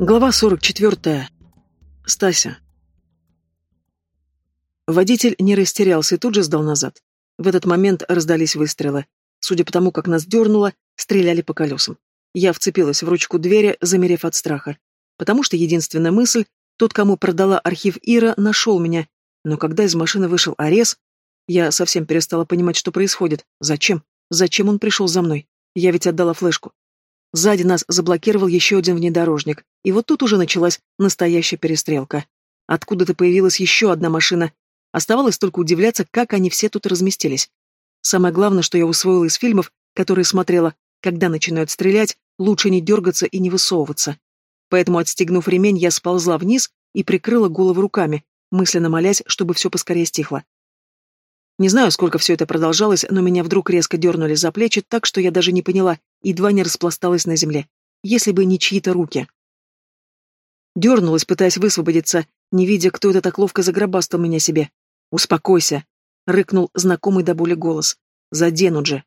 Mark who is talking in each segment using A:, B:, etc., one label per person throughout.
A: Глава 44. Стася. Водитель не растерялся и тут же сдал назад. В этот момент раздались выстрелы. Судя по тому, как нас дернуло, стреляли по колесам. Я вцепилась в ручку двери, замерев от страха. Потому что единственная мысль — тот, кому продала архив Ира, нашел меня. Но когда из машины вышел Арес, я совсем перестала понимать, что происходит. Зачем? Зачем он пришел за мной? Я ведь отдала флешку. Сзади нас заблокировал еще один внедорожник, и вот тут уже началась настоящая перестрелка. Откуда-то появилась еще одна машина. Оставалось только удивляться, как они все тут разместились. Самое главное, что я усвоила из фильмов, которые смотрела, когда начинают стрелять, лучше не дергаться и не высовываться. Поэтому, отстегнув ремень, я сползла вниз и прикрыла голову руками, мысленно молясь, чтобы все поскорее стихло. Не знаю, сколько все это продолжалось, но меня вдруг резко дернули за плечи так, что я даже не поняла, едва не распласталась на земле. Если бы не чьи-то руки. Дернулась, пытаясь высвободиться, не видя, кто это так ловко загробастал меня себе. «Успокойся!» — рыкнул знакомый до боли голос. «Заденут же!»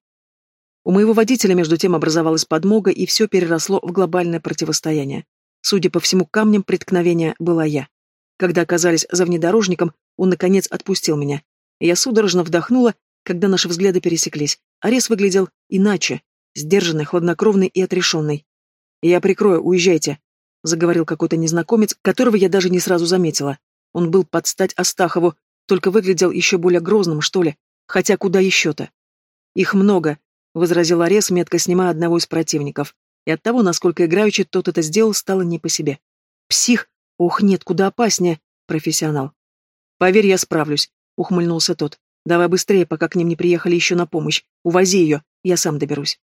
A: У моего водителя между тем образовалась подмога, и все переросло в глобальное противостояние. Судя по всему, камнем преткновения была я. Когда оказались за внедорожником, он, наконец, отпустил меня. Я судорожно вдохнула, когда наши взгляды пересеклись. Арес выглядел иначе, сдержанный, хладнокровный и отрешенный. «Я прикрою, уезжайте», — заговорил какой-то незнакомец, которого я даже не сразу заметила. Он был под стать Астахову, только выглядел еще более грозным, что ли, хотя куда еще-то. «Их много», — возразил Арес, метко снимая одного из противников. И от того, насколько играючи тот это сделал, стало не по себе. «Псих! Ох, нет, куда опаснее!» «Профессионал». «Поверь, я справлюсь ухмыльнулся тот. Давай быстрее, пока к ним не приехали еще на помощь. Увози ее, я сам доберусь.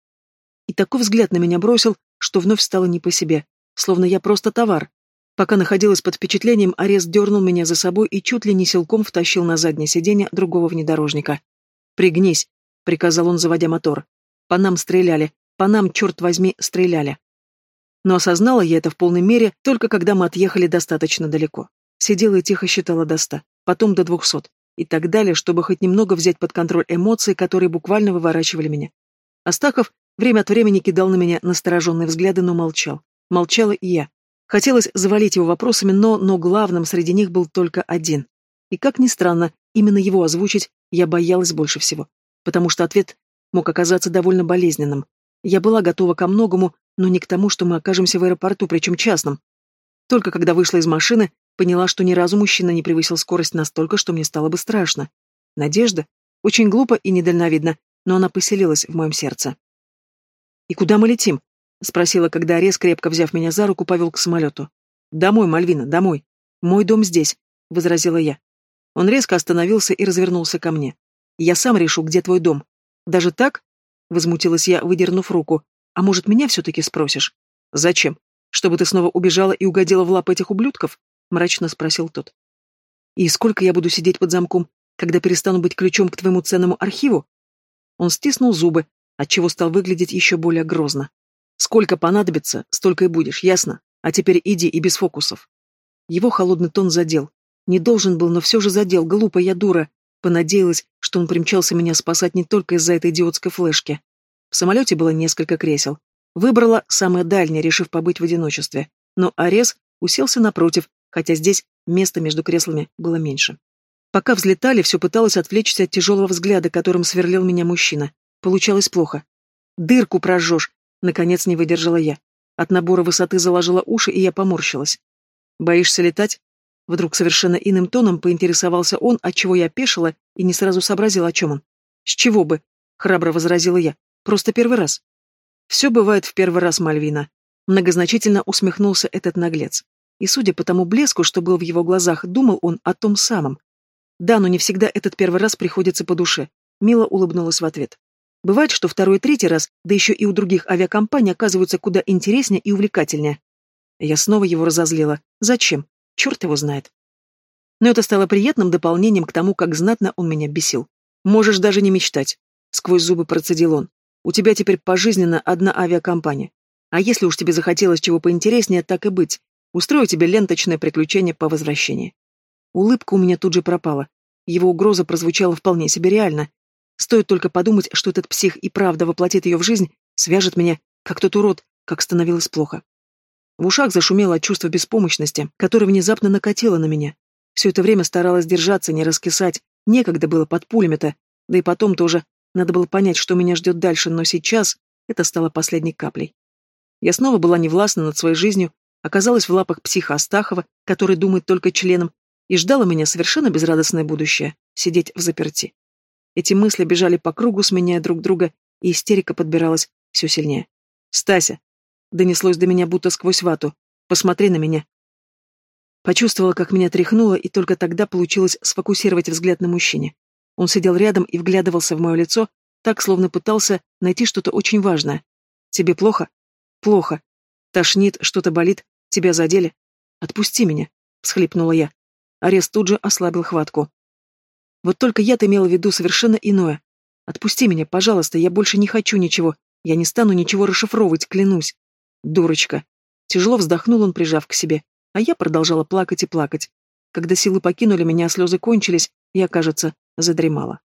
A: И такой взгляд на меня бросил, что вновь стало не по себе, словно я просто товар. Пока находилась под впечатлением, арест дернул меня за собой и чуть ли не силком втащил на заднее сиденье другого внедорожника. «Пригнись», — приказал он, заводя мотор. «По нам стреляли, по нам, черт возьми, стреляли». Но осознала я это в полной мере, только когда мы отъехали достаточно далеко. Сидела и тихо считала до ста, потом до двухсот и так далее, чтобы хоть немного взять под контроль эмоции, которые буквально выворачивали меня. Астахов время от времени кидал на меня настороженные взгляды, но молчал. Молчала и я. Хотелось завалить его вопросами, но, но главным среди них был только один. И, как ни странно, именно его озвучить я боялась больше всего, потому что ответ мог оказаться довольно болезненным. Я была готова ко многому, но не к тому, что мы окажемся в аэропорту, причем частном. Только когда вышла из машины, Поняла, что ни разу мужчина не превысил скорость настолько, что мне стало бы страшно. Надежда? Очень глупо и недальновидно, но она поселилась в моем сердце. «И куда мы летим?» — спросила, когда Арес, крепко взяв меня за руку, повел к самолету. «Домой, Мальвина, домой. Мой дом здесь», — возразила я. Он резко остановился и развернулся ко мне. «Я сам решу, где твой дом. Даже так?» — возмутилась я, выдернув руку. «А может, меня все-таки спросишь?» «Зачем? Чтобы ты снова убежала и угодила в лапы этих ублюдков?» мрачно спросил тот. «И сколько я буду сидеть под замком, когда перестану быть ключом к твоему ценному архиву?» Он стиснул зубы, отчего стал выглядеть еще более грозно. «Сколько понадобится, столько и будешь, ясно? А теперь иди и без фокусов». Его холодный тон задел. Не должен был, но все же задел, глупая я дура. Понадеялась, что он примчался меня спасать не только из-за этой идиотской флешки. В самолете было несколько кресел. Выбрала самое дальнее, решив побыть в одиночестве. Но Арес уселся напротив, хотя здесь места между креслами было меньше. Пока взлетали, все пыталась отвлечься от тяжелого взгляда, которым сверлил меня мужчина. Получалось плохо. «Дырку прожжешь!» — наконец не выдержала я. От набора высоты заложила уши, и я поморщилась. «Боишься летать?» Вдруг совершенно иным тоном поинтересовался он, отчего я опешила и не сразу сообразила, о чем он. «С чего бы?» — храбро возразила я. «Просто первый раз». «Все бывает в первый раз, Мальвина», — многозначительно усмехнулся этот наглец. И, судя по тому блеску, что был в его глазах, думал он о том самом. Да, но не всегда этот первый раз приходится по душе. Мила улыбнулась в ответ. Бывает, что второй и третий раз, да еще и у других авиакомпаний, оказываются куда интереснее и увлекательнее. Я снова его разозлила. Зачем? Черт его знает. Но это стало приятным дополнением к тому, как знатно он меня бесил. Можешь даже не мечтать. Сквозь зубы процедил он. У тебя теперь пожизненно одна авиакомпания. А если уж тебе захотелось чего поинтереснее, так и быть. Устрою тебе ленточное приключение по возвращении. Улыбка у меня тут же пропала. Его угроза прозвучала вполне себе реально. Стоит только подумать, что этот псих и правда воплотит ее в жизнь, свяжет меня, как тот урод, как становилось плохо. В ушах зашумело от чувства беспомощности, которое внезапно накатило на меня. Все это время старалась держаться, не раскисать, некогда было под пулями-то, да и потом тоже надо было понять, что меня ждет дальше, но сейчас это стало последней каплей. Я снова была невластна над своей жизнью, оказалась в лапах психа Астахова, который думает только членом, и ждало меня совершенно безрадостное будущее — сидеть в заперти. Эти мысли бежали по кругу, сменяя друг друга, и истерика подбиралась все сильнее. «Стася!» — донеслось до меня будто сквозь вату. «Посмотри на меня!» Почувствовала, как меня тряхнуло, и только тогда получилось сфокусировать взгляд на мужчине. Он сидел рядом и вглядывался в мое лицо, так, словно пытался найти что-то очень важное. «Тебе плохо?» «Плохо. Тошнит, что-то болит. Тебя задели?» «Отпусти меня», — всхлипнула я. Арест тут же ослабил хватку. Вот только я-то имела в виду совершенно иное. Отпусти меня, пожалуйста, я больше не хочу ничего. Я не стану ничего расшифровывать, клянусь. Дурочка. Тяжело вздохнул он, прижав к себе. А я продолжала плакать и плакать. Когда силы покинули меня, слезы кончились, я, кажется, задремала.